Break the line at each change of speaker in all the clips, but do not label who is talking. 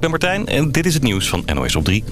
Ik ben Martijn en dit is het nieuws van NOS op 3.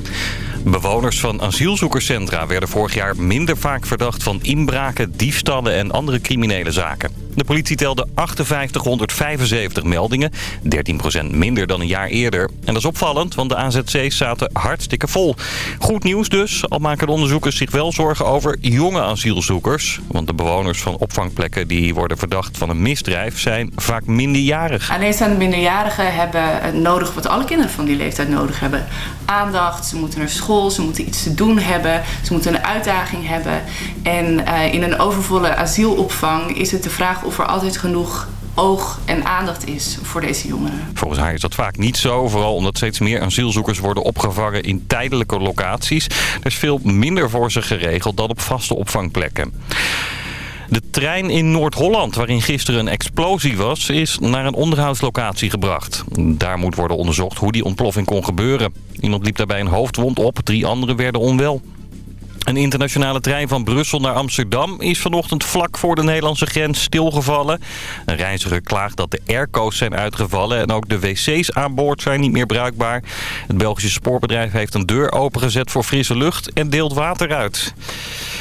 Bewoners van asielzoekerscentra werden vorig jaar minder vaak verdacht van inbraken, diefstallen en andere criminele zaken. De politie telde 5875 meldingen, 13% minder dan een jaar eerder. En dat is opvallend, want de AZC's zaten hartstikke vol. Goed nieuws dus, al maken de onderzoekers zich wel zorgen over jonge asielzoekers. Want de bewoners van opvangplekken die worden verdacht van een misdrijf zijn vaak minderjarig.
Alleenstaande minderjarigen hebben nodig wat alle kinderen van die leeftijd nodig hebben. Aandacht, ze moeten naar school, ze moeten iets te doen hebben, ze moeten een uitdaging hebben. En uh, in een overvolle asielopvang is het de vraag of er altijd genoeg oog en aandacht is voor deze jongeren.
Volgens haar is dat vaak niet zo, vooral omdat steeds meer asielzoekers worden opgevangen in tijdelijke locaties. Er is veel minder voor ze geregeld dan op vaste opvangplekken. De trein in Noord-Holland, waarin gisteren een explosie was, is naar een onderhoudslocatie gebracht. Daar moet worden onderzocht hoe die ontploffing kon gebeuren. Iemand liep daarbij een hoofdwond op, drie anderen werden onwel. Een internationale trein van Brussel naar Amsterdam is vanochtend vlak voor de Nederlandse grens stilgevallen. Een reiziger klaagt dat de airco's zijn uitgevallen en ook de wc's aan boord zijn niet meer bruikbaar. Het Belgische spoorbedrijf heeft een deur opengezet voor frisse lucht en deelt water uit.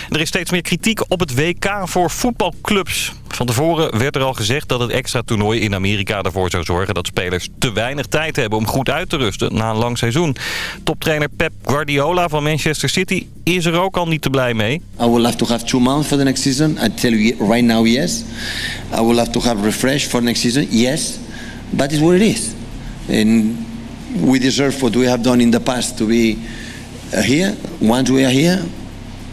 Er is steeds meer kritiek op het WK voor voetbalclubs. Van tevoren werd er al gezegd dat het extra toernooi in Amerika ervoor zou zorgen dat spelers te weinig tijd hebben om goed uit te rusten na een lang seizoen. Toptrainer Pep Guardiola van Manchester City is er ook al niet te blij mee.
I will have to have two months for the next season. I tell you right now, yes. I will have to have refresh for next season, yes. But it's what it is. And we deserve what we have done in the past to be here. Once we are here,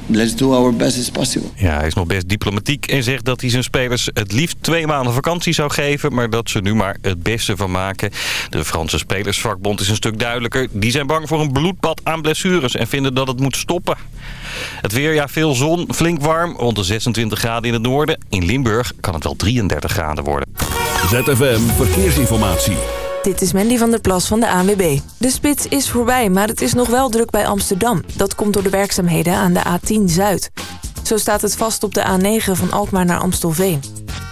let's do our best as possible.
Ja, hij is nog best diplomatiek en zegt dat hij zijn spelers het liefst twee maanden vakantie zou geven, maar dat ze nu maar het beste van maken. De Franse Spelersvakbond is een stuk duidelijker. Die zijn bang voor een bloedbad aan blessures en vinden dat het moet stoppen. Het weer, ja, veel zon, flink warm, rond de 26 graden in het noorden. In Limburg kan het wel 33 graden worden.
ZFM Verkeersinformatie.
Dit is Mandy van der Plas van de ANWB. De spits is voorbij, maar het is nog wel druk bij Amsterdam. Dat komt door de werkzaamheden aan de A10 Zuid. Zo staat het vast op de A9 van Alkmaar naar Amstelveen.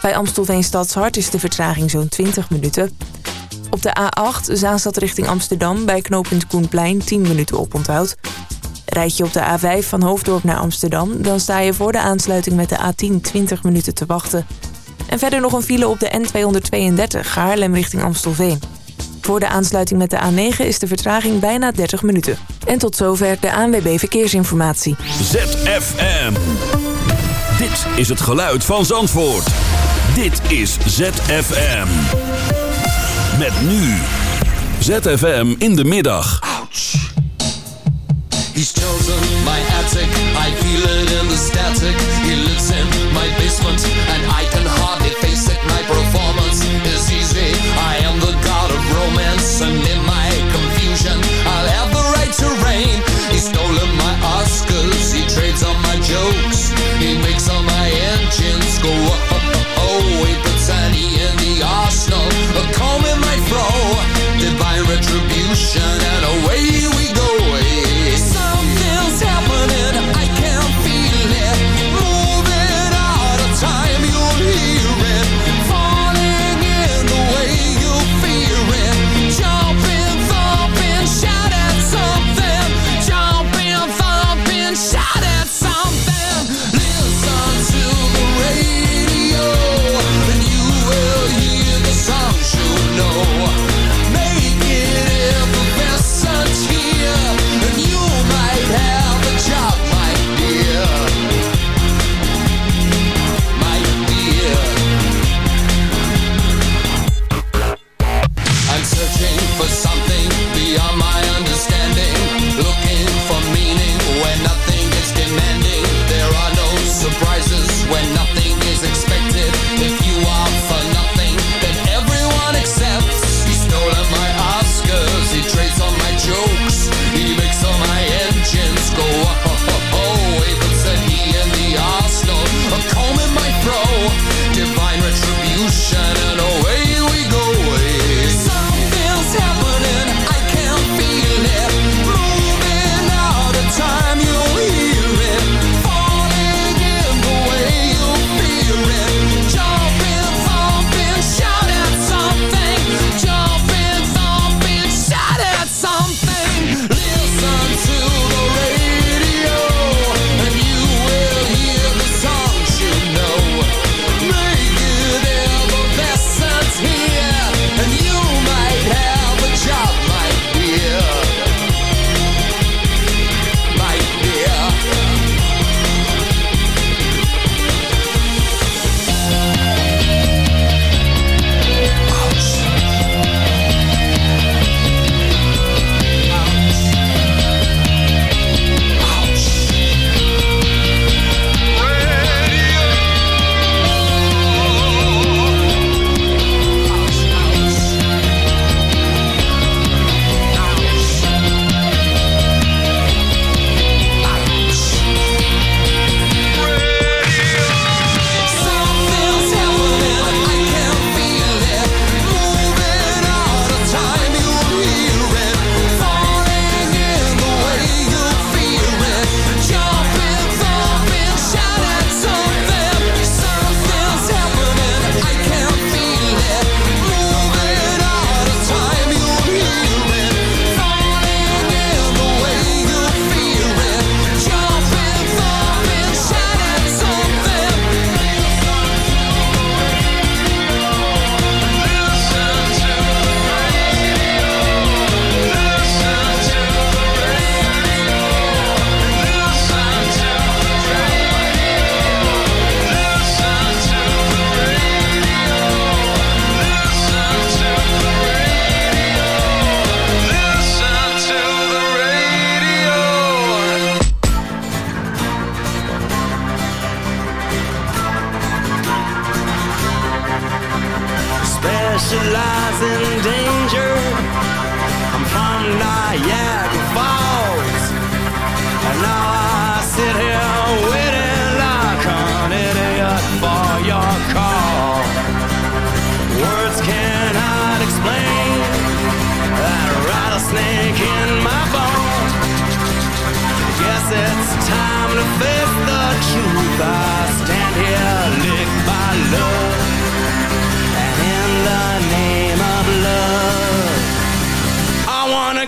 Bij Amstelveen Stadshart is de vertraging zo'n 20 minuten. Op de A8 Zaanstad richting Amsterdam bij knooppunt Koenplein 10 minuten oponthoud. Rijd je op de A5 van Hoofddorp naar Amsterdam... dan sta je voor de aansluiting met de A10 20 minuten te wachten. En verder nog een file op de N232 Haarlem richting Amstelveen. Voor de aansluiting met de A9 is de vertraging bijna 30 minuten. En tot zover de ANWB Verkeersinformatie.
ZFM. Dit is het geluid van Zandvoort. Dit is ZFM. Met nu. ZFM in de middag.
Ouch. He's chosen my attic, I feel it in the static He lives in my basement and I stolen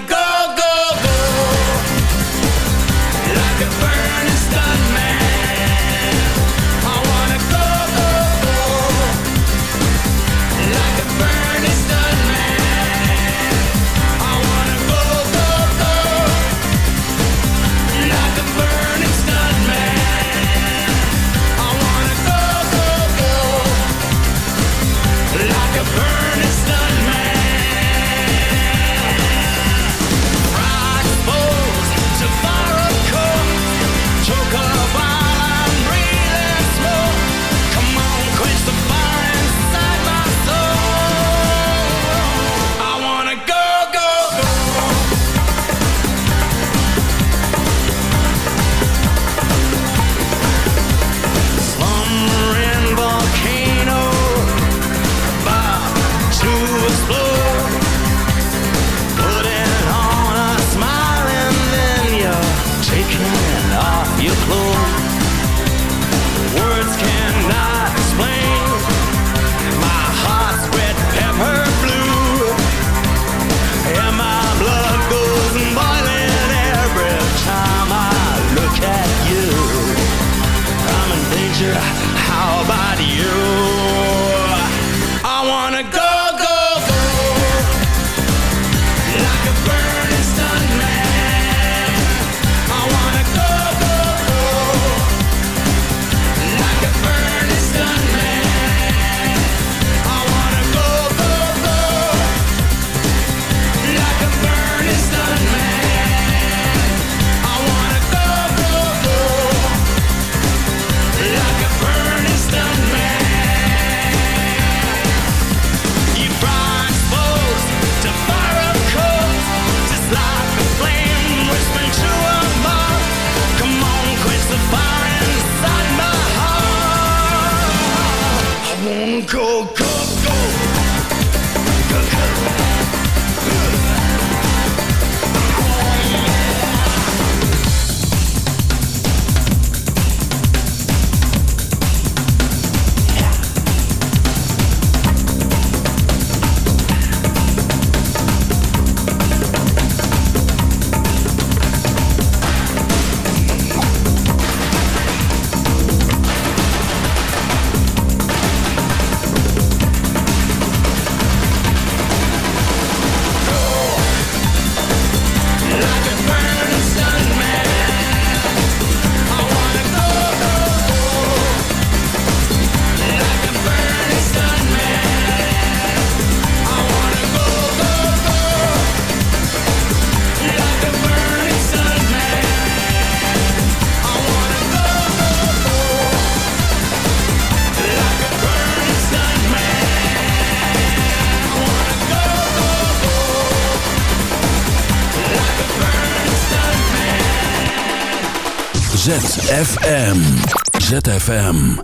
go, go,
cold.
ZFM. ZFM.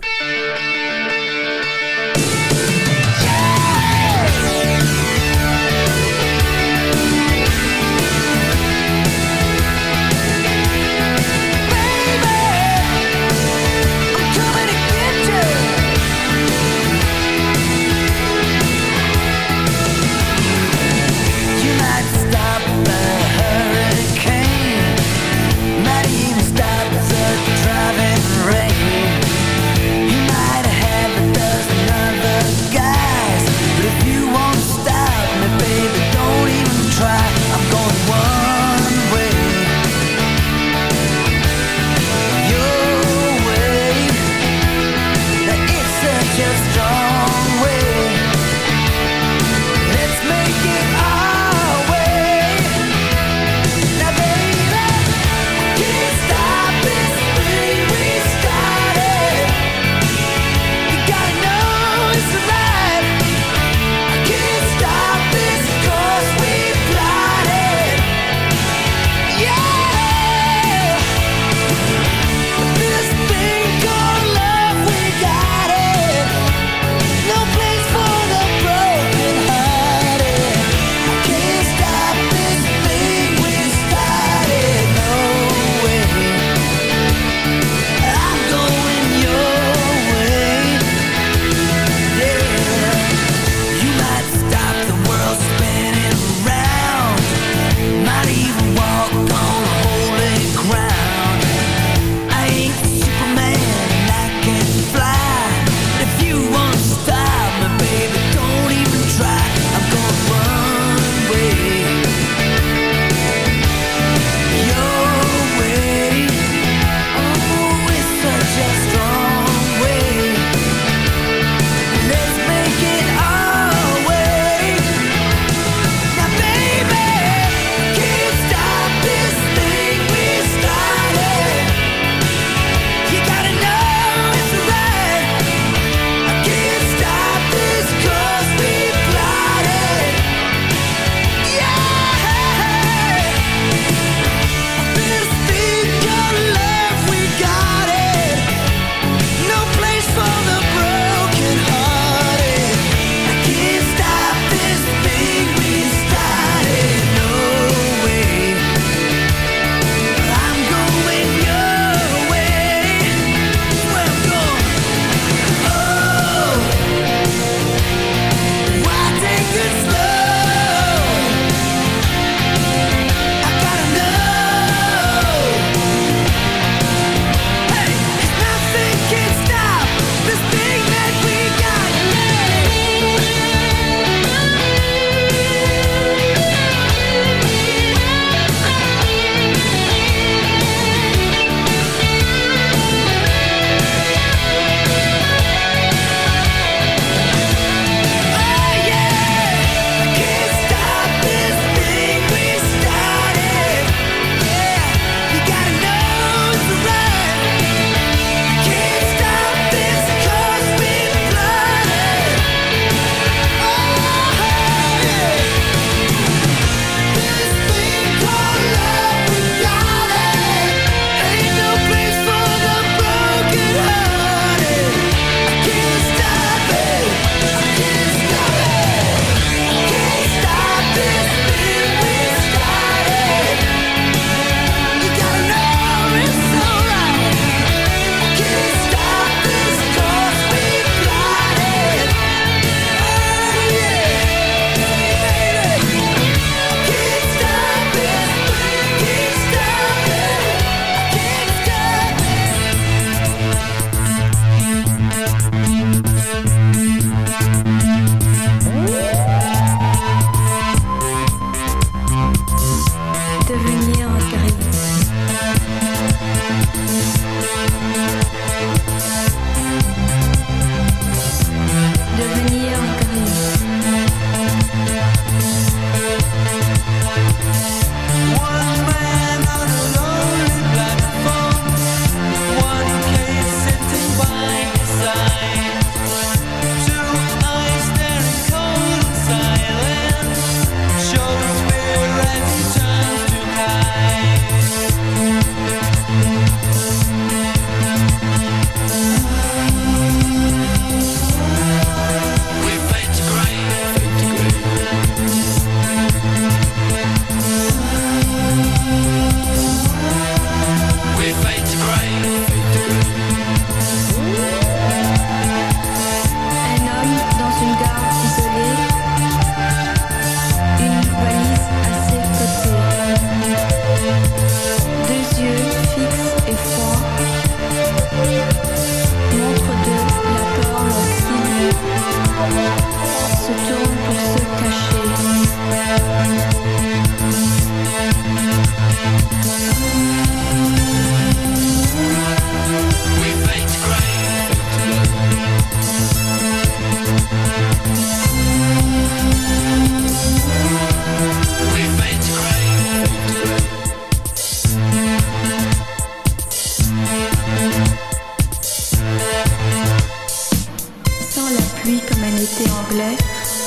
pluie comme un été anglais,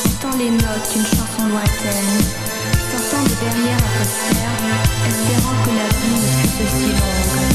entend les
notes d'une chanson lointaine, sortant de derrière un poster, espérant que la vie ne fût aussi longue.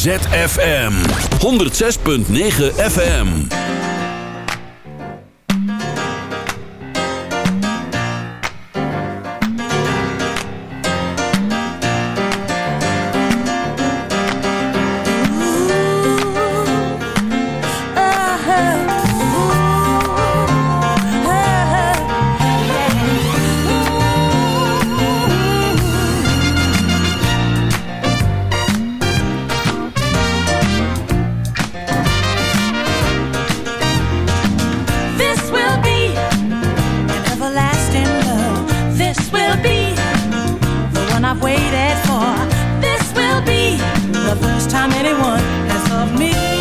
ZFM 106.9 FM.
said for. This will be the first time anyone has loved me.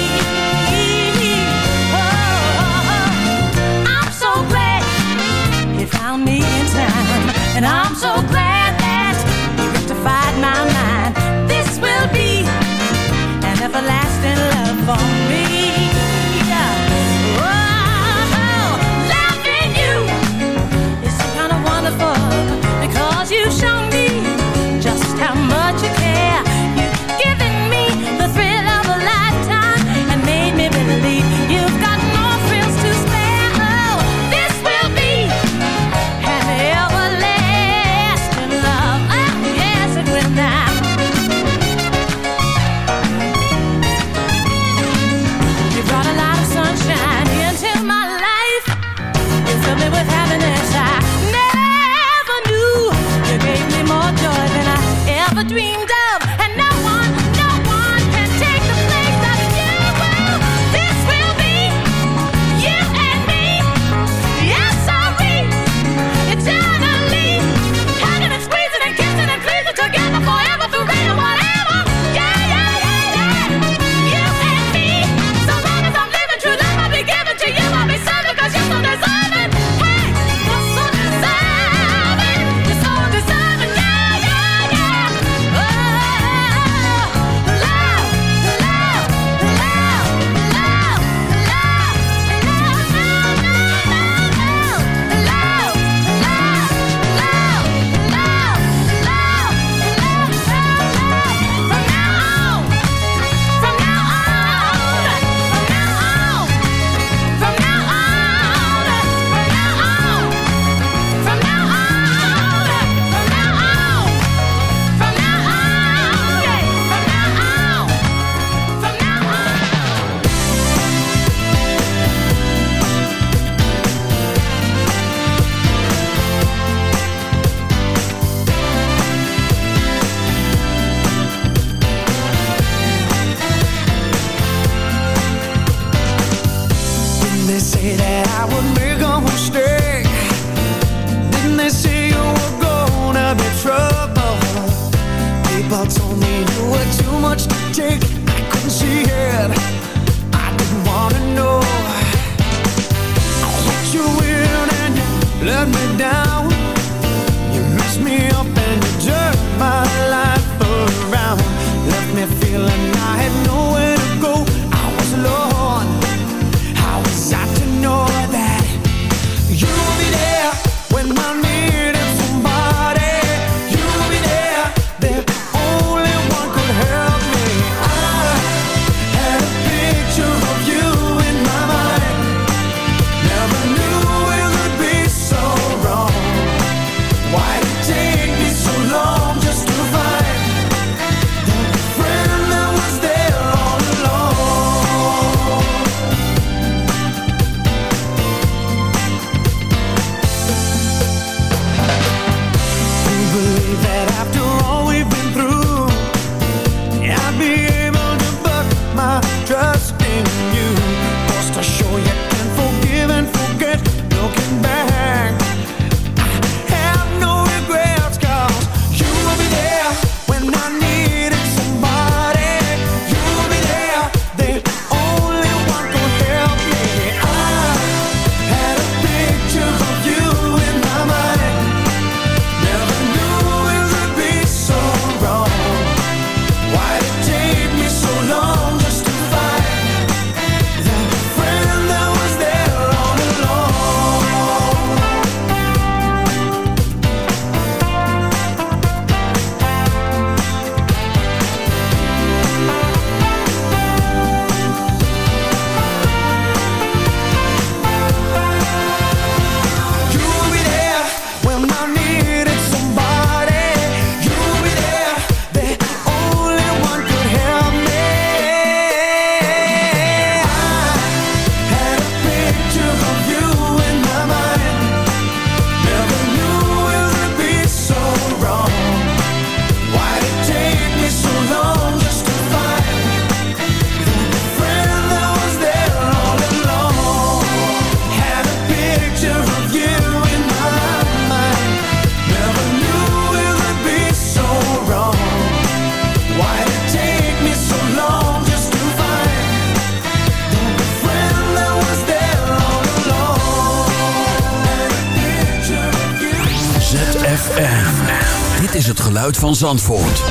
Zandvoort.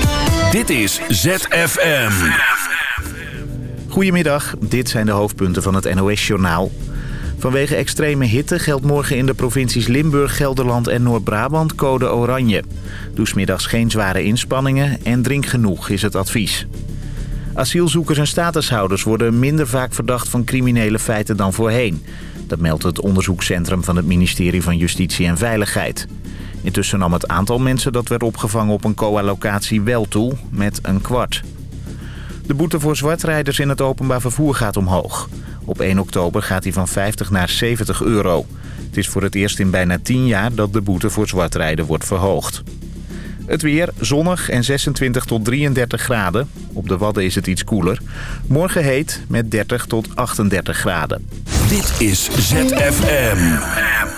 Dit is ZFM.
Goedemiddag, dit zijn de hoofdpunten van het NOS-journaal. Vanwege extreme hitte geldt morgen in de provincies Limburg, Gelderland en Noord-Brabant code oranje. Doe 's middags geen zware inspanningen en drink genoeg is het advies. Asielzoekers en statushouders worden minder vaak verdacht van criminele feiten dan voorheen. Dat meldt het onderzoekscentrum van het ministerie van Justitie en Veiligheid. Intussen nam het aantal mensen dat werd opgevangen op een COA-locatie wel toe, met een kwart. De boete voor zwartrijders in het openbaar vervoer gaat omhoog. Op 1 oktober gaat die van 50 naar 70 euro. Het is voor het eerst in bijna 10 jaar dat de boete voor zwartrijden wordt verhoogd. Het weer zonnig en 26 tot 33 graden. Op de Wadden is het iets koeler. Morgen heet met 30 tot 38 graden.
Dit is ZFM.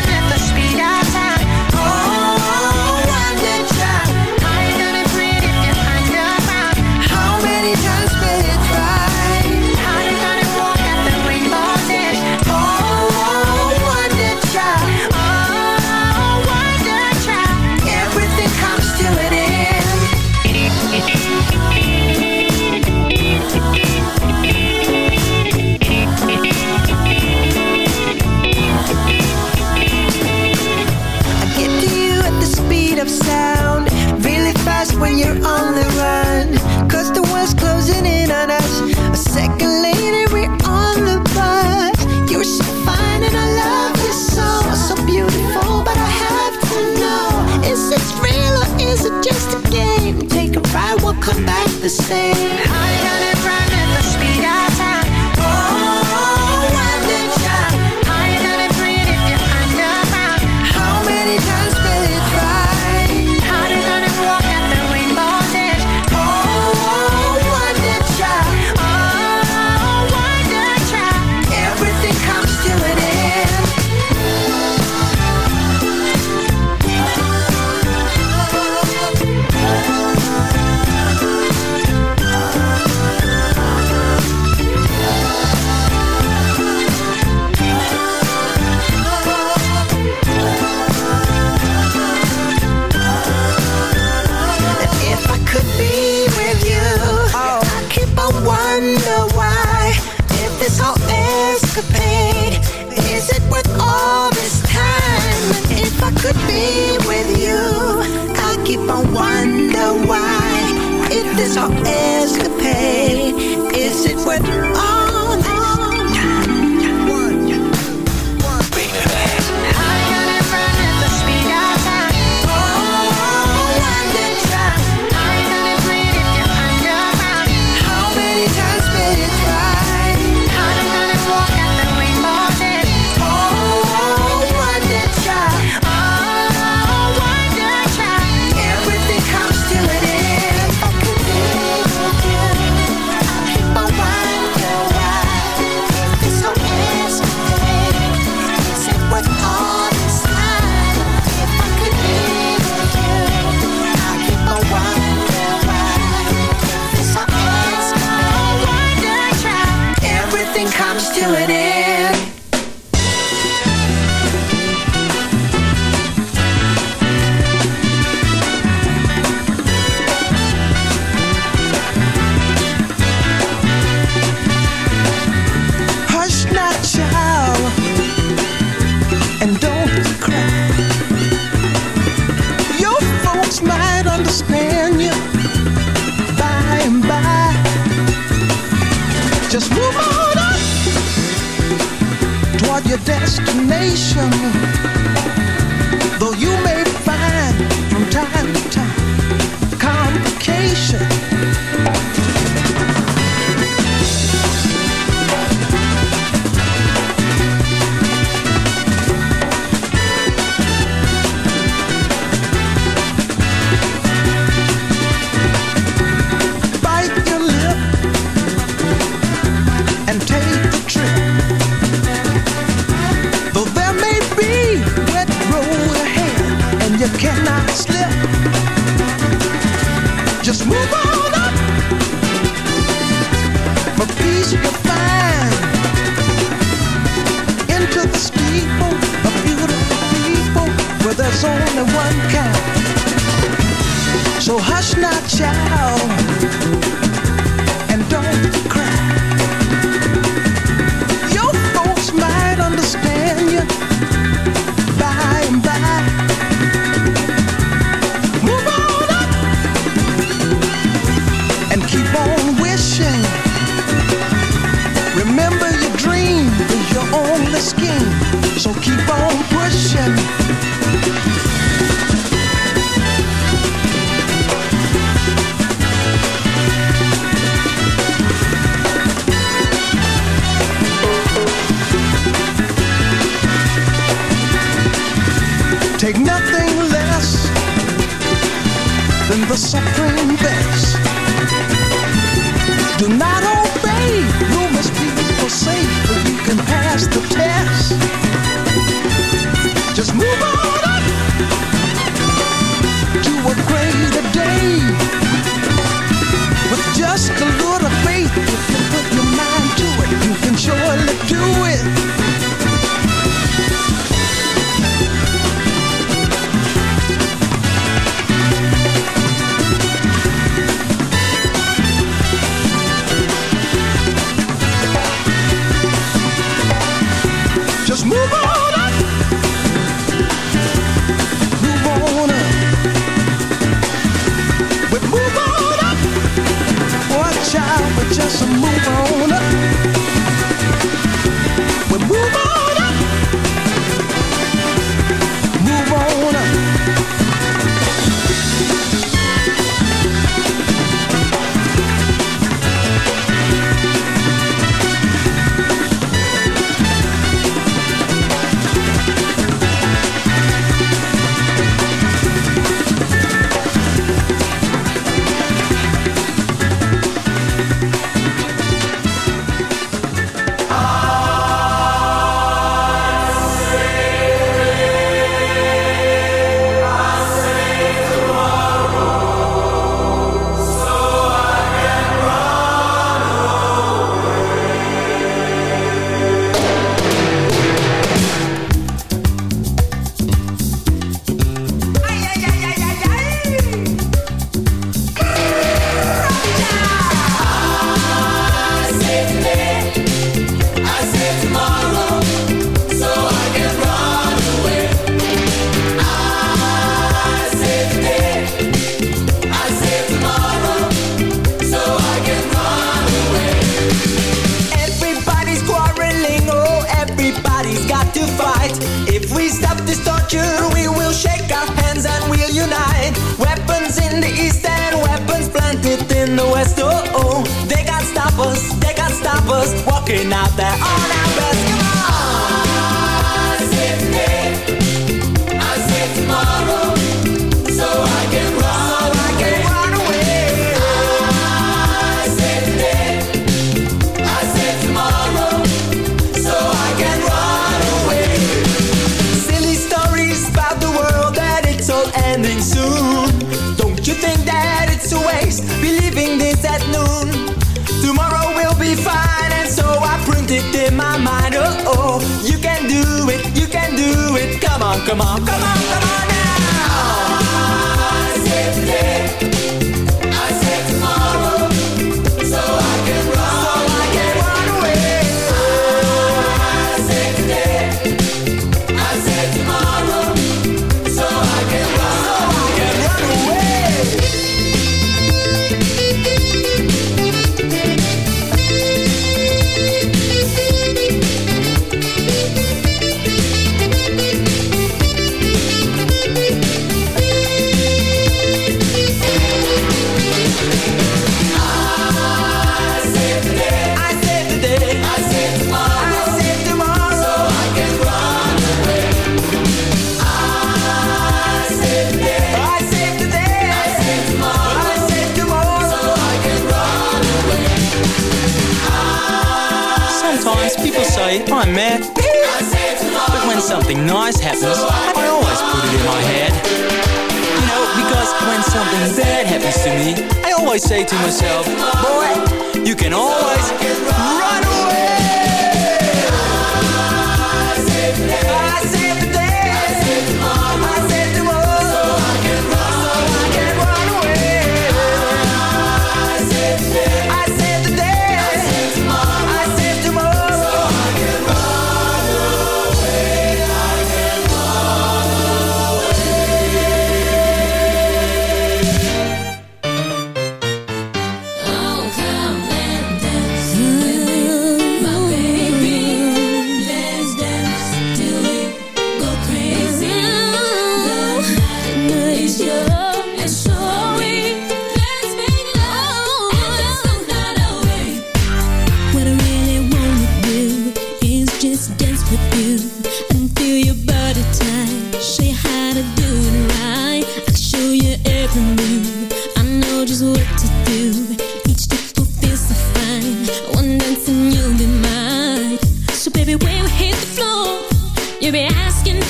of sound Really fast when you're on the run. Cause the world's closing in on us. A second later we're on the bus. You're so fine and I love you so So beautiful but I have to know Is this real or is it just a game? Take a ride, we'll come back the same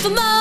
for
more.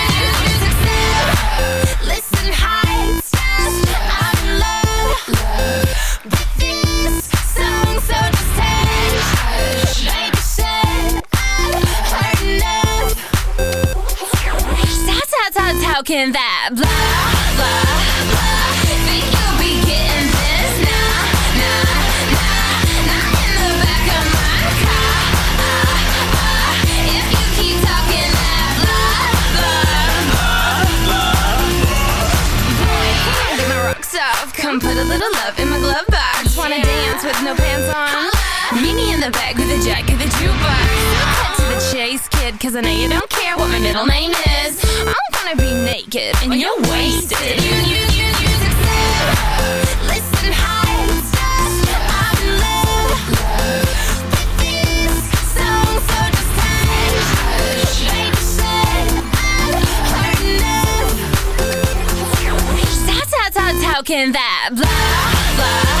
talking that blah, blah, blah. Think you'll be getting this? Nah, nah, nah, not in the back of my car. Ah, ah. If you keep talking that blah, blah, blah, blah. Boy, hand my rocks off. Come put a little love in my glove box. Wanna yeah. dance with no pants on? Meet me in the back with a jack of the jukebox. Cut to the chase, kid, cause I know you don't care what my middle name is. I'm gonna be naked and you're wasted. You, you, you, you, Listen, high and. I'm in love with this song, so just hush. Baby, said I've. How, can that blah, blah?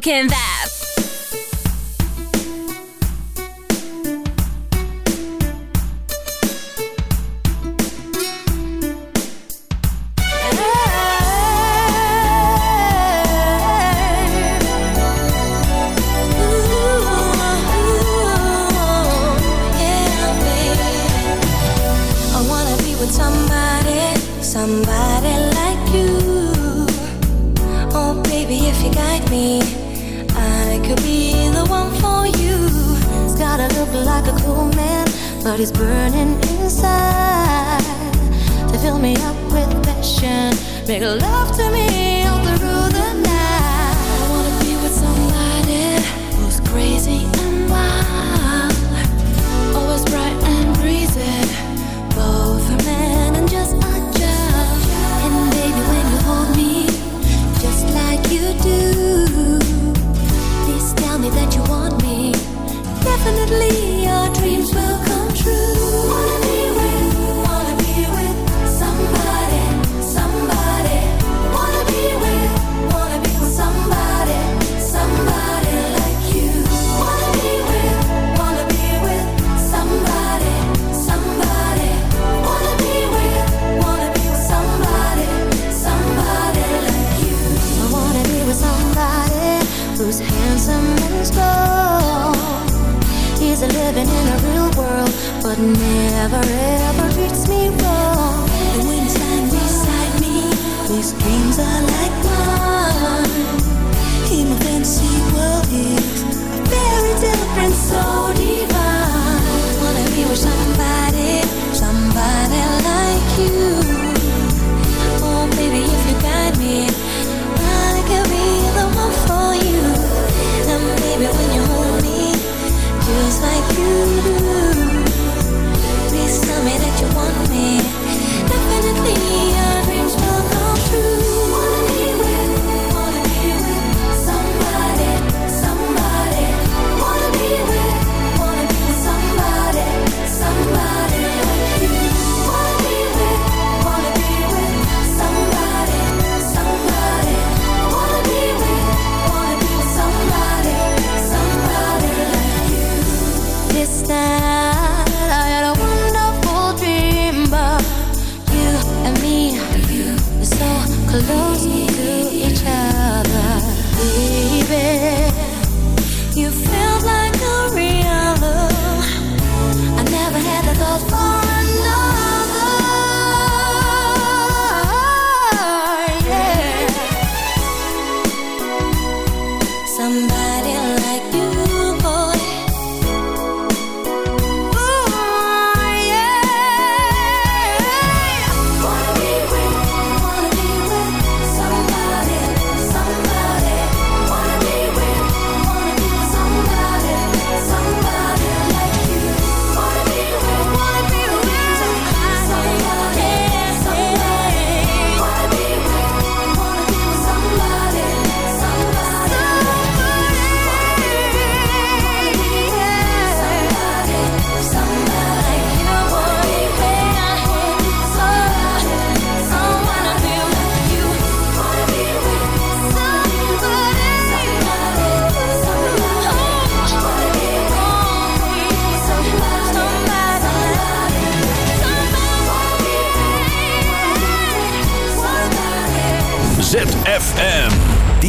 Can that?
these dreams are like mine. In my fantasy world a very different, so divine. Wanna be with somebody, somebody like you.